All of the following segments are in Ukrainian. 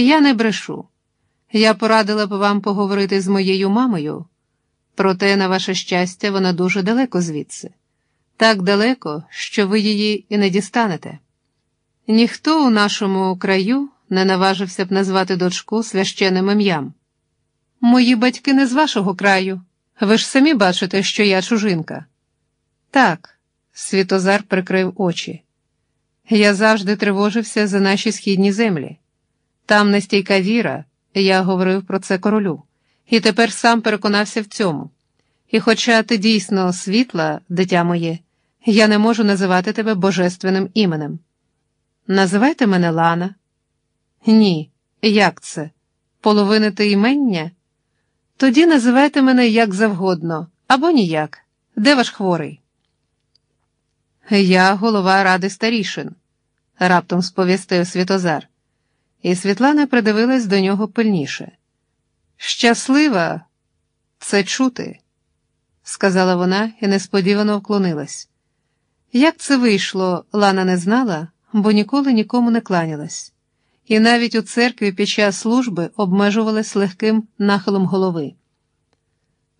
Я не брешу. Я порадила б вам поговорити з моєю мамою, проте, на ваше щастя, вона дуже далеко звідси, так далеко, що ви її і не дістанете. Ніхто у нашому краю не наважився б назвати дочку священним ім'ям. Мої батьки не з вашого краю. Ви ж самі бачите, що я чужинка. Так, Світозар прикрив очі. Я завжди тривожився за наші східні землі. Там нестійка віра, я говорив про це королю, і тепер сам переконався в цьому. І, хоча ти дійсно світла, дитя моє, я не можу називати тебе божественним іменем. Називайте мене Лана. Ні, як це? Половинити імення? Тоді називайте мене як завгодно, або ніяк. Де ваш хворий? Я голова ради старішин, раптом сповістив Світозар, і Світлана придивилась до нього пильніше. Щаслива це чути, сказала вона і несподівано вклонилась. Як це вийшло, Лана не знала, бо ніколи нікому не кланялась, і навіть у церкві під час служби обмежувалась легким нахилом голови.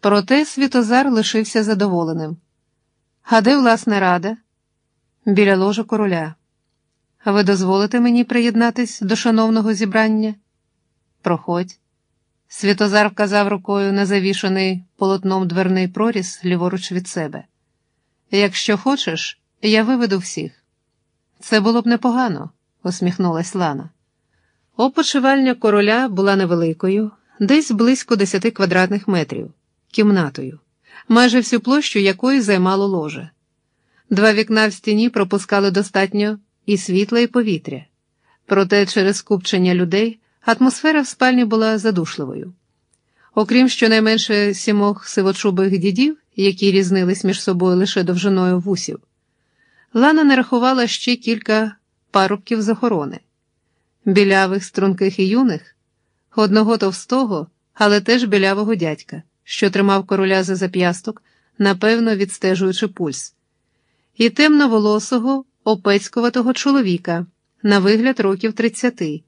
Проте Світозар лишився задоволеним. А де власне рада? Біля ложа короля. Ви дозволите мені приєднатись до шановного зібрання? Проходь. Світозар вказав рукою на завішаний полотном дверний проріз ліворуч від себе. Якщо хочеш, я виведу всіх. Це було б непогано, усміхнулась Лана. Опочивальня короля була невеликою, десь близько десяти квадратних метрів, кімнатою, майже всю площу якої займало ложе. Два вікна в стіні пропускали достатньо і світла, і повітря. Проте через скупчення людей атмосфера в спальні була задушливою. Окрім щонайменше сімох сивочубих дідів, які різнились між собою лише довжиною вусів, Лана нарахувала ще кілька парубків з охорони, білявих, струнких і юних, одного товстого, але теж білявого дядька, що тримав короля за зап'ясток, напевно, відстежуючи пульс і темноволосого, опецькуватого чоловіка, на вигляд років тридцяти,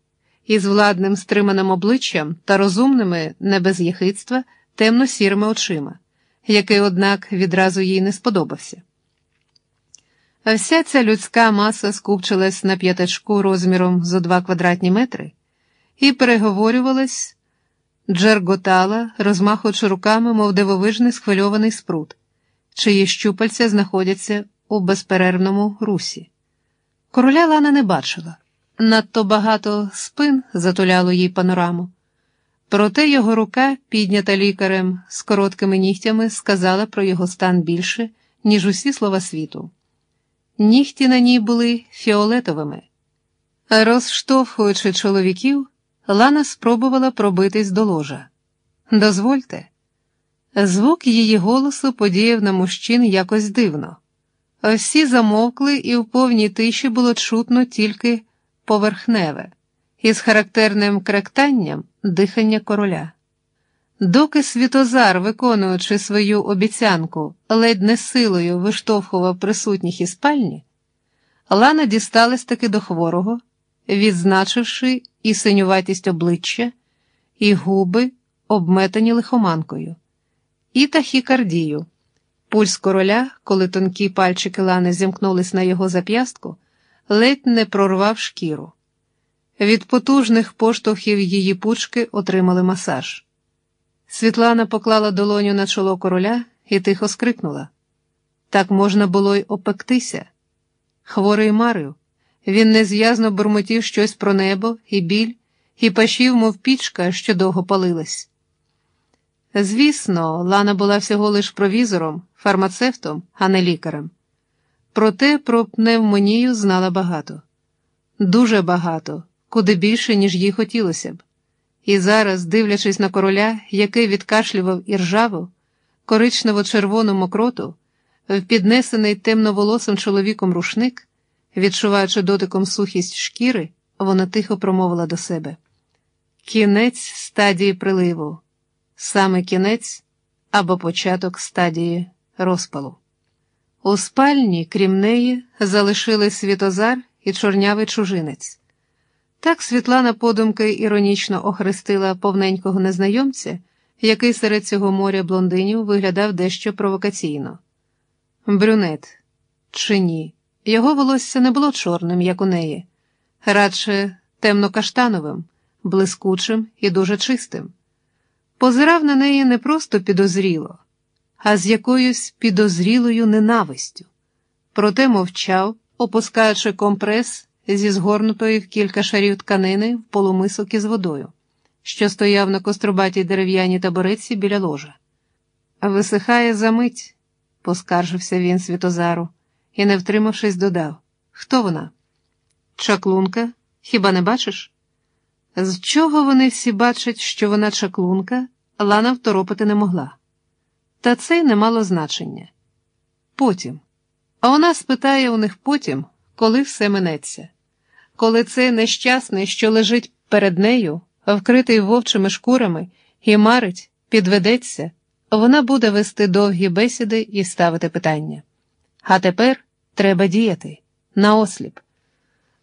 із владним стриманим обличчям та розумними, не без єхидства, темно-сірими очима, який, однак, відразу їй не сподобався. А вся ця людська маса скупчилась на п'ятачку розміром зо два квадратні метри і переговорювалась, джерготала, розмахуючи руками, мов дивовижний схвильований спрут, чиї щупальця знаходяться у безперервному русі. Короля Лана не бачила, надто багато спин затуляло їй панораму. Проте його рука, піднята лікарем з короткими нігтями, сказала про його стан більше, ніж усі слова світу. Нігті на ній були фіолетовими. Розштовхуючи чоловіків, Лана спробувала пробитись до ложа. Дозвольте. Звук її голосу подіяв на мужчин якось дивно. Всі замовкли, і в повній тиші було чутно тільки поверхневе, із характерним кректанням дихання короля. Доки Світозар, виконуючи свою обіцянку, ледь не силою виштовхував присутніх із спальні, Лана дісталась таки до хворого, відзначивши і синюватість обличчя, і губи, обметані лихоманкою, і тахікардію. Пульс короля, коли тонкі пальчики лани зімкнулись на його зап'ястку, ледь не прорвав шкіру. Від потужних поштовхів її пучки отримали масаж. Світлана поклала долоню на чоло короля і тихо скрикнула. Так можна було й опектися. Хворий марив, він незв'язно бурмотів щось про небо і біль, і пашів, мов пічка, що довго палилась. Звісно, Лана була всього лиш провізором, фармацевтом, а не лікарем. Проте про пневмонію знала багато, дуже багато, куди більше, ніж їй хотілося б. І зараз, дивлячись на короля, який відкашлював і ржавив, коричнево-червону мокроту, в піднесений темноволосим чоловіком рушник, відчуваючи дотиком сухість шкіри, вона тихо промовила до себе: Кінець стадії приливу саме кінець або початок стадії розпалу. У спальні, крім неї, залишили світозар і чорнявий чужинець. Так Світлана подумки іронічно охрестила повненького незнайомця, який серед цього моря блондинів виглядав дещо провокаційно. Брюнет чи ні? Його волосся не було чорним, як у неї, радше темно-каштановим, блискучим і дуже чистим. Позирав на неї не просто підозріло, а з якоюсь підозрілою ненавистю. Проте мовчав, опускаючи компрес зі згорнутої в кілька шарів тканини в полумисок із водою, що стояв на кострубатій дерев'яній табореці біля ложа. Висихає за мить, поскаржився він Світозару і, не втримавшись, додав Хто вона? Чаклунка? Хіба не бачиш? З чого вони всі бачать, що вона чаклунка, Лана второпити не могла. Та це й не мало значення. Потім. А вона спитає у них потім, коли все минеться, коли цей нещасний, що лежить перед нею, вкритий вовчими шкурами, і марить, підведеться, вона буде вести довгі бесіди і ставити питання. А тепер треба діяти наосліп.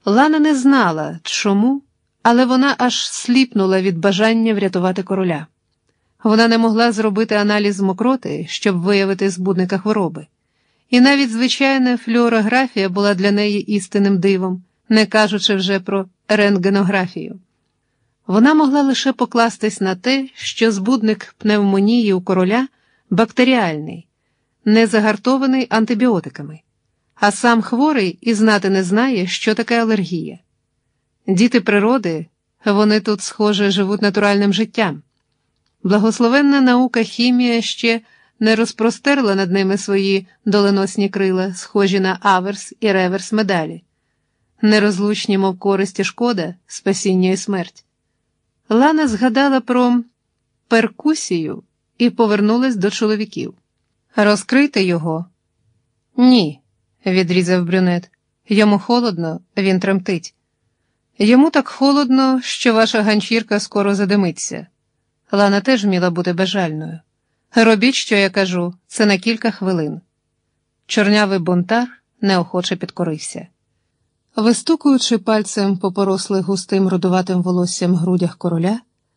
Лана не знала, чому, але вона аж сліпнула від бажання врятувати короля. Вона не могла зробити аналіз мокроти, щоб виявити збудника хвороби. І навіть звичайна флюорографія була для неї істинним дивом, не кажучи вже про рентгенографію. Вона могла лише покластись на те, що збудник пневмонії у короля бактеріальний, не загартований антибіотиками, а сам хворий і знати не знає, що таке алергія. Діти природи, вони тут, схоже, живуть натуральним життям. Благословенна наука хімія ще не розпростерла над ними свої доленосні крила, схожі на аверс і реверс медалі, нерозлучні, мов користь і шкода, спасіння і смерть. Лана згадала про перкусію і повернулась до чоловіків. Розкрити його? Ні, відрізав брюнет. Йому холодно, він тремтить. Йому так холодно, що ваша ганчірка скоро задимиться. Лана теж вміла бути бажальною. Робіть, що я кажу, це на кілька хвилин. Чорнявий бунтар неохоче підкорився. Вистукуючи пальцем по порослих густим рудуватим волоссям грудях короля,